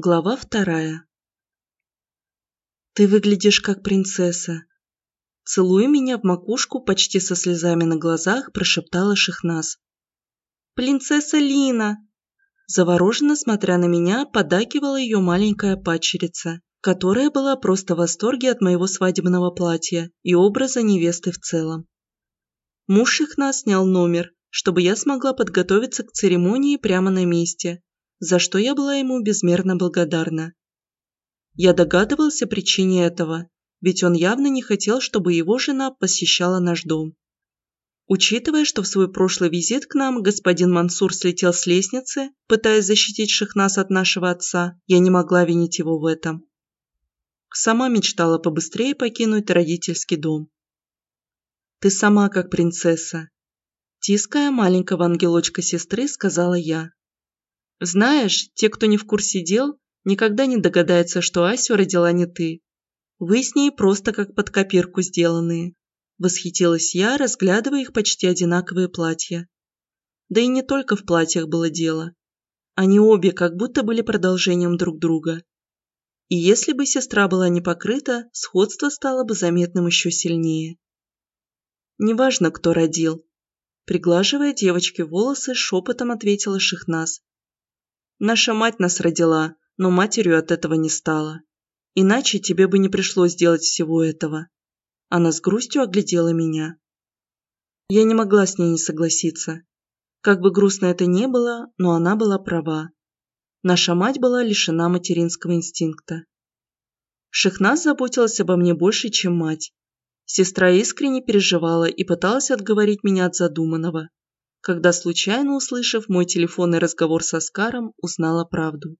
Глава вторая. «Ты выглядишь как принцесса». Целуя меня в макушку, почти со слезами на глазах, прошептала Шихназ. «Принцесса Лина!» Завороженно смотря на меня, подакивала ее маленькая падчерица, которая была просто в восторге от моего свадебного платья и образа невесты в целом. Муж Шихназ снял номер, чтобы я смогла подготовиться к церемонии прямо на месте, за что я была ему безмерно благодарна. Я догадывался причине этого, ведь он явно не хотел, чтобы его жена посещала наш дом. Учитывая, что в свой прошлый визит к нам господин Мансур слетел с лестницы, пытаясь защитить Шахнас от нашего отца, я не могла винить его в этом. Сама мечтала побыстрее покинуть родительский дом. «Ты сама как принцесса», тиская маленького ангелочка сестры, сказала я. Знаешь, те, кто не в курсе дел, никогда не догадаются, что Асю родила не ты. Вы с ней просто как под копирку сделанные. Восхитилась я, разглядывая их почти одинаковые платья. Да и не только в платьях было дело. Они обе как будто были продолжением друг друга. И если бы сестра была не покрыта, сходство стало бы заметным еще сильнее. Неважно, кто родил. Приглаживая девочке волосы, шепотом ответила Шихнас, Наша мать нас родила, но матерью от этого не стала. Иначе тебе бы не пришлось делать всего этого. Она с грустью оглядела меня. Я не могла с ней не согласиться. Как бы грустно это ни было, но она была права. Наша мать была лишена материнского инстинкта. Шехназ заботилась обо мне больше, чем мать. Сестра искренне переживала и пыталась отговорить меня от задуманного когда, случайно услышав мой телефонный разговор со Скаром, узнала правду.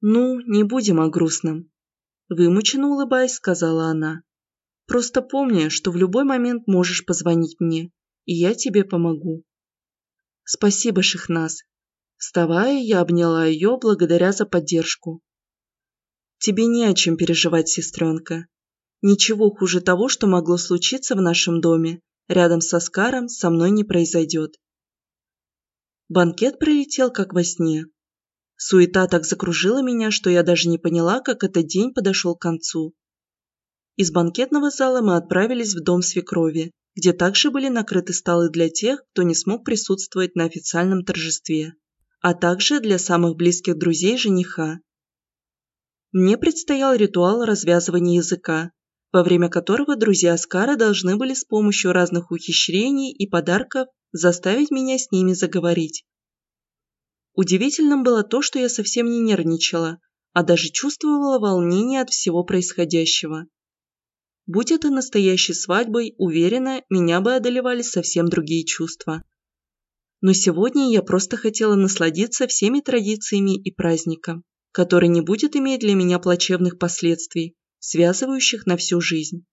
«Ну, не будем о грустном», – вымученно улыбаясь, сказала она. «Просто помни, что в любой момент можешь позвонить мне, и я тебе помогу». «Спасибо, Шихназ». Вставая, я обняла ее благодаря за поддержку. «Тебе не о чем переживать, сестренка. Ничего хуже того, что могло случиться в нашем доме, Рядом со Скаром со мной не произойдет. Банкет пролетел как во сне. Суета так закружила меня, что я даже не поняла, как этот день подошел к концу. Из банкетного зала мы отправились в дом свекрови, где также были накрыты столы для тех, кто не смог присутствовать на официальном торжестве, а также для самых близких друзей жениха. Мне предстоял ритуал развязывания языка, во время которого друзья Аскара должны были с помощью разных ухищрений и подарков заставить меня с ними заговорить. Удивительным было то, что я совсем не нервничала, а даже чувствовала волнение от всего происходящего. Будь это настоящей свадьбой, уверена, меня бы одолевали совсем другие чувства. Но сегодня я просто хотела насладиться всеми традициями и праздником, который не будет иметь для меня плачевных последствий, связывающих на всю жизнь.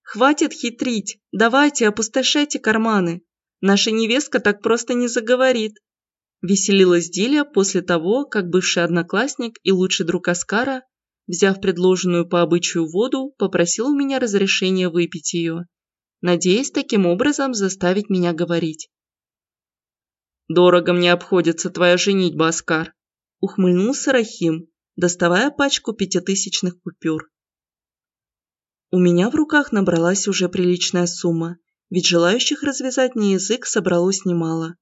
«Хватит хитрить! Давайте, опустошайте карманы! Наша невестка так просто не заговорит!» Веселилась Диля после того, как бывший одноклассник и лучший друг Аскара, взяв предложенную по обычаю воду, попросил у меня разрешения выпить ее, надеясь таким образом заставить меня говорить. «Дорого мне обходится твоя женитьба, Аскар», – ухмыльнулся Рахим, доставая пачку пятитысячных купюр. У меня в руках набралась уже приличная сумма, ведь желающих развязать мне язык собралось немало.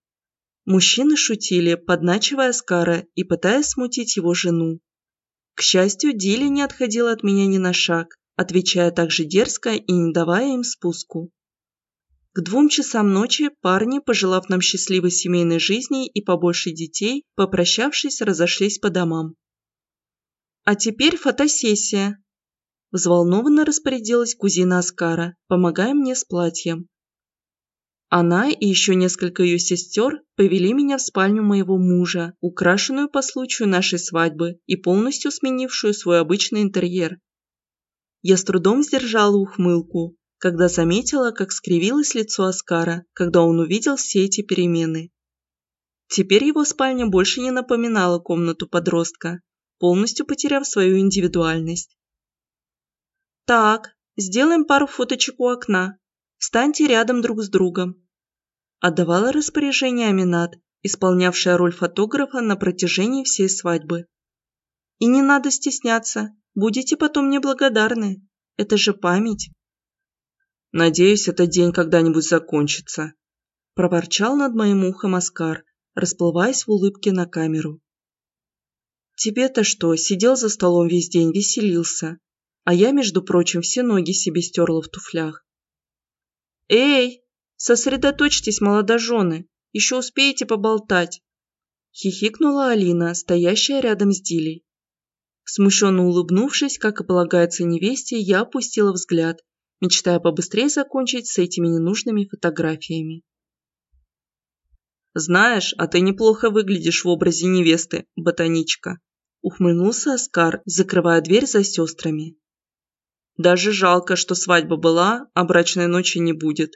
Мужчины шутили, подначивая Скара и пытаясь смутить его жену. К счастью, Дили не отходила от меня ни на шаг, отвечая также дерзко и не давая им спуску. К двум часам ночи парни, пожелав нам счастливой семейной жизни и побольше детей, попрощавшись, разошлись по домам. «А теперь фотосессия», – взволнованно распорядилась кузина Аскара, помогая мне с платьем. Она и еще несколько ее сестер повели меня в спальню моего мужа, украшенную по случаю нашей свадьбы и полностью сменившую свой обычный интерьер. Я с трудом сдержала ухмылку, когда заметила, как скривилось лицо Аскара, когда он увидел все эти перемены. Теперь его спальня больше не напоминала комнату подростка, полностью потеряв свою индивидуальность. «Так, сделаем пару фоточек у окна. Встаньте рядом друг с другом», – отдавала распоряжение Аминат, исполнявшая роль фотографа на протяжении всей свадьбы. И не надо стесняться, будете потом неблагодарны. Это же память. Надеюсь, этот день когда-нибудь закончится. Проворчал над моим ухом Оскар, расплываясь в улыбке на камеру. Тебе-то что, сидел за столом весь день, веселился. А я, между прочим, все ноги себе стерла в туфлях. Эй, сосредоточьтесь, молодожены, еще успеете поболтать. Хихикнула Алина, стоящая рядом с Дилей. Смущенно улыбнувшись, как и полагается невесте, я опустила взгляд, мечтая побыстрее закончить с этими ненужными фотографиями. «Знаешь, а ты неплохо выглядишь в образе невесты, ботаничка», ухмыльнулся Оскар, закрывая дверь за сестрами. «Даже жалко, что свадьба была, а брачной ночи не будет».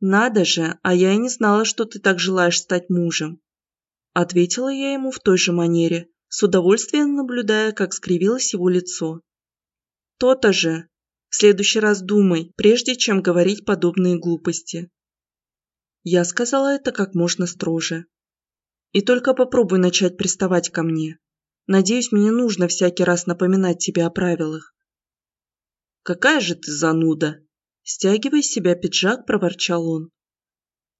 «Надо же, а я и не знала, что ты так желаешь стать мужем», ответила я ему в той же манере, с удовольствием наблюдая, как скривилось его лицо. «То-то же. В следующий раз думай, прежде чем говорить подобные глупости». Я сказала это как можно строже. «И только попробуй начать приставать ко мне. Надеюсь, мне нужно всякий раз напоминать тебе о правилах». «Какая же ты зануда!» Стягивая с себя пиджак, проворчал он.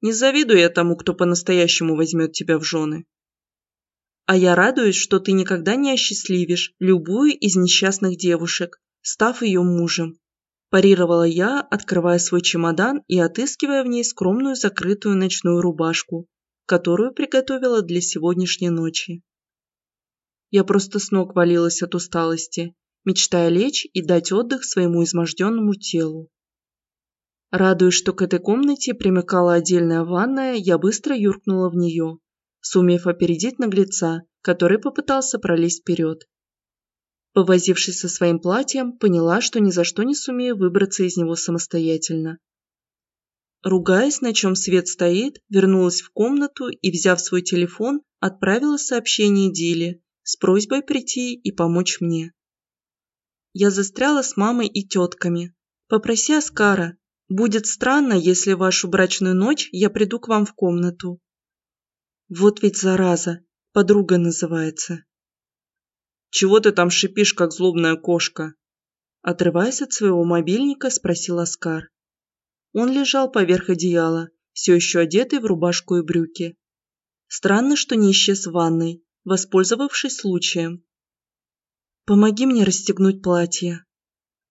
«Не завидую я тому, кто по-настоящему возьмет тебя в жены». А я радуюсь, что ты никогда не осчастливишь любую из несчастных девушек, став ее мужем. Парировала я, открывая свой чемодан и отыскивая в ней скромную закрытую ночную рубашку, которую приготовила для сегодняшней ночи. Я просто с ног валилась от усталости, мечтая лечь и дать отдых своему изможденному телу. Радуясь, что к этой комнате примыкала отдельная ванная, я быстро юркнула в нее, сумев опередить наглеца, который попытался пролезть вперед. Повозившись со своим платьем, поняла, что ни за что не сумею выбраться из него самостоятельно. Ругаясь, на чем свет стоит, вернулась в комнату и, взяв свой телефон, отправила сообщение Диле с просьбой прийти и помочь мне. Я застряла с мамой и тетками. Попроси Аскара. Будет странно, если вашу брачную ночь я приду к вам в комнату. Вот ведь зараза, подруга называется. «Чего ты там шипишь, как злобная кошка?» Отрываясь от своего мобильника, спросил Оскар. Он лежал поверх одеяла, все еще одетый в рубашку и брюки. Странно, что не исчез в ванной, воспользовавшись случаем. «Помоги мне расстегнуть платье».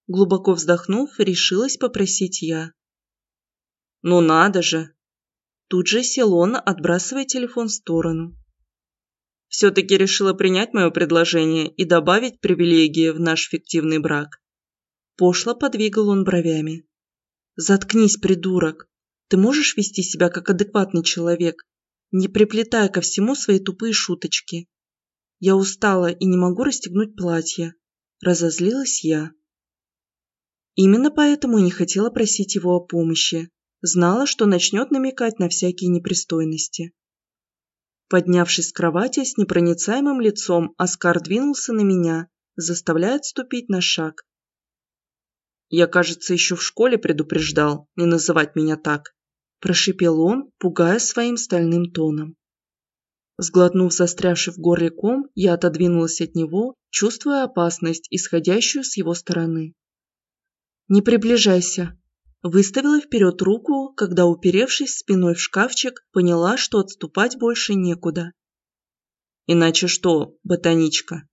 Глубоко вздохнув, решилась попросить я. «Ну надо же!» Тут же сел он, отбрасывая телефон в сторону. Все-таки решила принять мое предложение и добавить привилегии в наш фиктивный брак. Пошло подвигал он бровями. «Заткнись, придурок! Ты можешь вести себя как адекватный человек, не приплетая ко всему свои тупые шуточки. Я устала и не могу расстегнуть платье. Разозлилась я. Именно поэтому не хотела просить его о помощи. Знала, что начнет намекать на всякие непристойности. Поднявшись с кровати с непроницаемым лицом, Оскар двинулся на меня, заставляя отступить на шаг. «Я, кажется, еще в школе предупреждал не называть меня так», – прошипел он, пугая своим стальным тоном. Сглотнув застрявший в горле ком, я отодвинулась от него, чувствуя опасность, исходящую с его стороны. «Не приближайся», Выставила вперед руку, когда, уперевшись спиной в шкафчик, поняла, что отступать больше некуда. «Иначе что, ботаничка?»